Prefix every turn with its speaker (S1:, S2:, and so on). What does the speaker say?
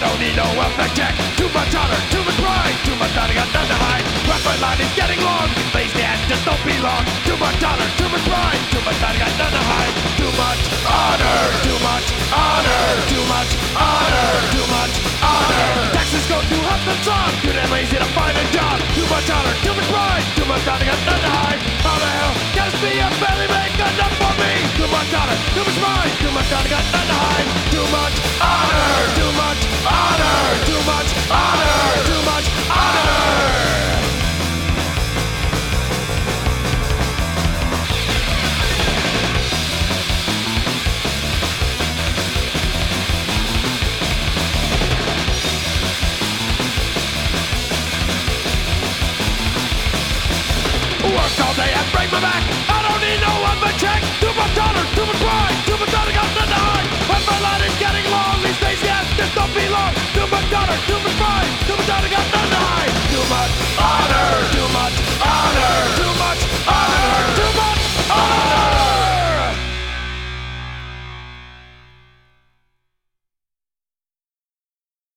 S1: don't need no welfare check. Too much honor, too much pride, too much honor, got nothing to hide. Rapid line is getting long, lazy ass just don't belong. Too much honor, too much pride, too much honor, got nothing to hide. Too much honor, too much honor, too much honor, too much honor. Taxes go too hot and song, too damn lazy to find a job. Too much honor, too much pride, too much honor, got nothing to hide. How the hell can this be a barely make enough for me? Too much honor, too much pride, too much honor, got nothing to hide. All day and break my back.